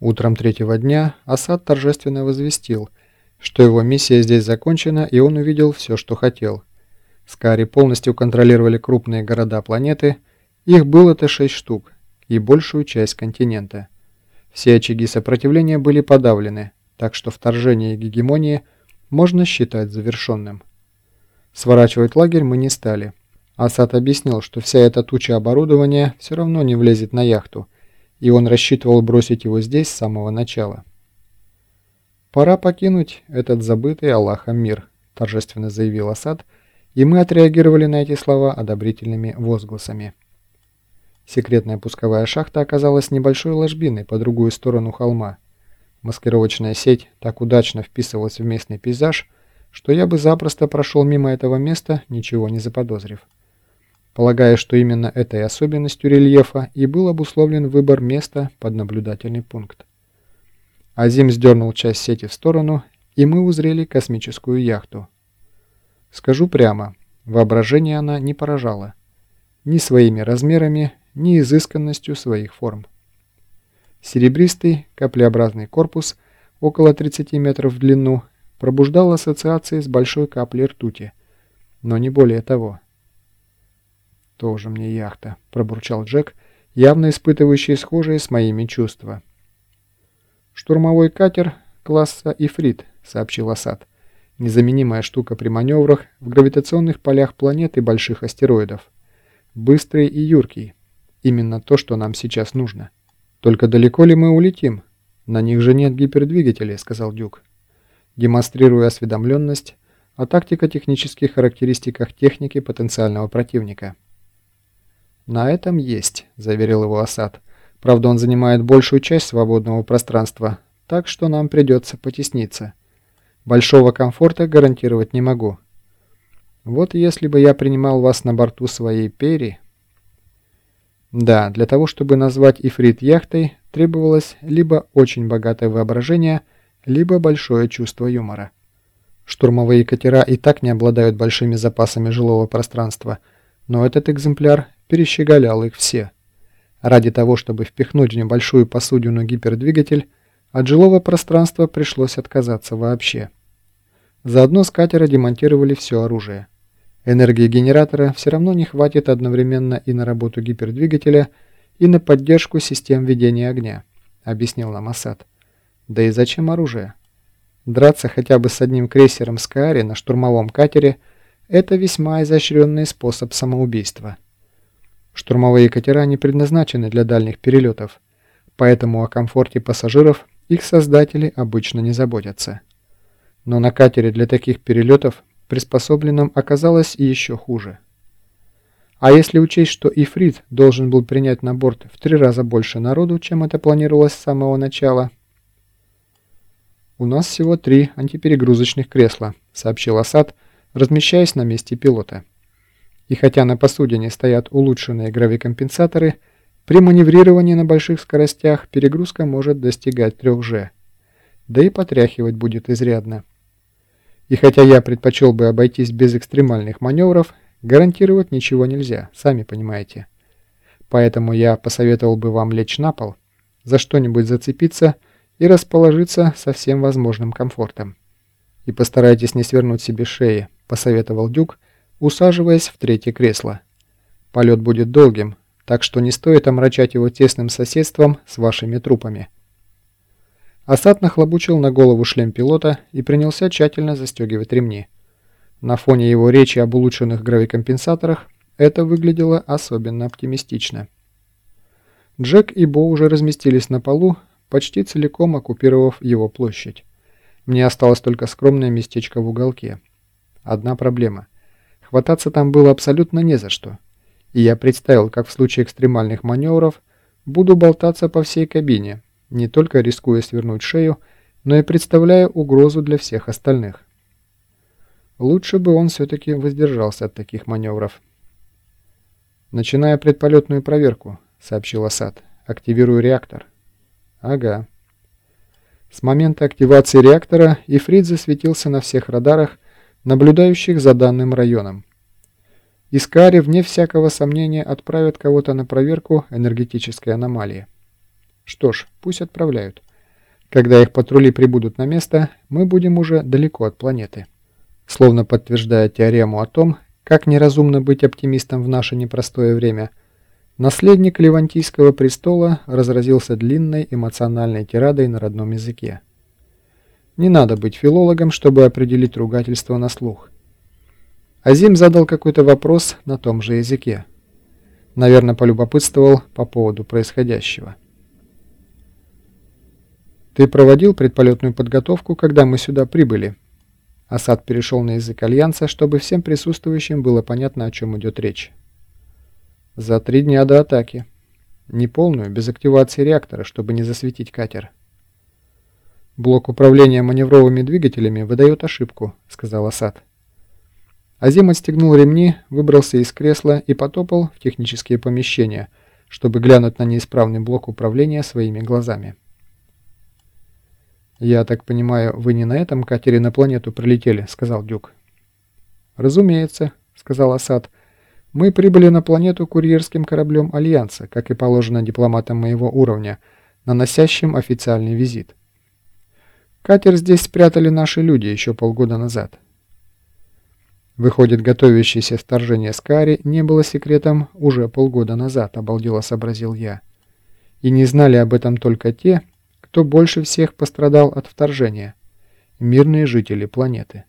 Утром третьего дня Асад торжественно возвестил, что его миссия здесь закончена, и он увидел все, что хотел. Скари полностью контролировали крупные города планеты, их было-то шесть штук, и большую часть континента. Все очаги сопротивления были подавлены, так что вторжение гегемонии можно считать завершенным. Сворачивать лагерь мы не стали. Асад объяснил, что вся эта туча оборудования все равно не влезет на яхту, и он рассчитывал бросить его здесь с самого начала. «Пора покинуть этот забытый Аллахом мир», – торжественно заявил Асад, и мы отреагировали на эти слова одобрительными возгласами. Секретная пусковая шахта оказалась небольшой ложбиной по другую сторону холма. Маскировочная сеть так удачно вписывалась в местный пейзаж, что я бы запросто прошел мимо этого места, ничего не заподозрив. Полагая, что именно этой особенностью рельефа и был обусловлен выбор места под наблюдательный пункт. Азим сдернул часть сети в сторону, и мы узрели космическую яхту. Скажу прямо, воображение она не поражала. Ни своими размерами, ни изысканностью своих форм. Серебристый, каплеобразный корпус, около 30 метров в длину, пробуждал ассоциации с большой каплей ртути, но не более того. «Тоже мне яхта», – пробурчал Джек, явно испытывающий схожие с моими чувства. «Штурмовой катер класса «Ифрит», – сообщил Асад. «Незаменимая штука при маневрах в гравитационных полях планет и больших астероидов. Быстрый и юркий. Именно то, что нам сейчас нужно. Только далеко ли мы улетим? На них же нет гипердвигателей, сказал Дюк. Демонстрируя осведомленность о тактико-технических характеристиках техники потенциального противника. «На этом есть», – заверил его Асад. «Правда, он занимает большую часть свободного пространства, так что нам придется потесниться. Большого комфорта гарантировать не могу. Вот если бы я принимал вас на борту своей Пери...» Да, для того, чтобы назвать Ифрит яхтой, требовалось либо очень богатое воображение, либо большое чувство юмора. Штурмовые катера и так не обладают большими запасами жилого пространства, но этот экземпляр перещеголял их все. Ради того, чтобы впихнуть в небольшую посудину гипердвигатель, от жилого пространства пришлось отказаться вообще. Заодно с катера демонтировали все оружие. Энергии генератора все равно не хватит одновременно и на работу гипердвигателя, и на поддержку систем ведения огня, объяснил нам Асад. Да и зачем оружие? Драться хотя бы с одним крейсером Скаари на штурмовом катере – это весьма изощренный способ самоубийства. Штурмовые катера не предназначены для дальних перелетов, поэтому о комфорте пассажиров их создатели обычно не заботятся. Но на катере для таких перелетов приспособленным оказалось еще хуже. А если учесть, что Ифрит должен был принять на борт в три раза больше народу, чем это планировалось с самого начала? «У нас всего три антиперегрузочных кресла», — сообщил Асад, размещаясь на месте пилота. И хотя на посудине стоят улучшенные гравикомпенсаторы, при маневрировании на больших скоростях перегрузка может достигать 3G. Да и потряхивать будет изрядно. И хотя я предпочел бы обойтись без экстремальных маневров, гарантировать ничего нельзя, сами понимаете. Поэтому я посоветовал бы вам лечь на пол, за что-нибудь зацепиться и расположиться со всем возможным комфортом. И постарайтесь не свернуть себе шеи, посоветовал Дюк, усаживаясь в третье кресло. Полет будет долгим, так что не стоит омрачать его тесным соседством с вашими трупами. Асад нахлобучил на голову шлем пилота и принялся тщательно застегивать ремни. На фоне его речи об улучшенных гравикомпенсаторах это выглядело особенно оптимистично. Джек и Бо уже разместились на полу, почти целиком оккупировав его площадь. Мне осталось только скромное местечко в уголке. Одна проблема. Хвататься там было абсолютно не за что. И я представил, как в случае экстремальных маневров буду болтаться по всей кабине, не только рискуя свернуть шею, но и представляя угрозу для всех остальных. Лучше бы он все-таки воздержался от таких маневров. «Начиная предполетную проверку», — сообщил Асад. «Активирую реактор». «Ага». С момента активации реактора Ифрит засветился на всех радарах, наблюдающих за данным районом. Искари, вне всякого сомнения, отправят кого-то на проверку энергетической аномалии. Что ж, пусть отправляют. Когда их патрули прибудут на место, мы будем уже далеко от планеты. Словно подтверждая теорему о том, как неразумно быть оптимистом в наше непростое время, наследник Левантийского престола разразился длинной эмоциональной тирадой на родном языке. Не надо быть филологом, чтобы определить ругательство на слух. Азим задал какой-то вопрос на том же языке. Наверное, полюбопытствовал по поводу происходящего. «Ты проводил предполетную подготовку, когда мы сюда прибыли?» Асад перешел на язык Альянса, чтобы всем присутствующим было понятно, о чем идет речь. «За три дня до атаки. Неполную, без активации реактора, чтобы не засветить катер». «Блок управления маневровыми двигателями выдает ошибку», — сказал Асад. Азим отстегнул ремни, выбрался из кресла и потопал в технические помещения, чтобы глянуть на неисправный блок управления своими глазами. «Я так понимаю, вы не на этом катере на планету прилетели?» — сказал Дюк. «Разумеется», — сказал Асад. «Мы прибыли на планету курьерским кораблем Альянса, как и положено дипломатам моего уровня, наносящим официальный визит. Катер здесь спрятали наши люди еще полгода назад. Выходит, готовящееся вторжение Скари не было секретом уже полгода назад, обалдело сообразил я. И не знали об этом только те, кто больше всех пострадал от вторжения – мирные жители планеты.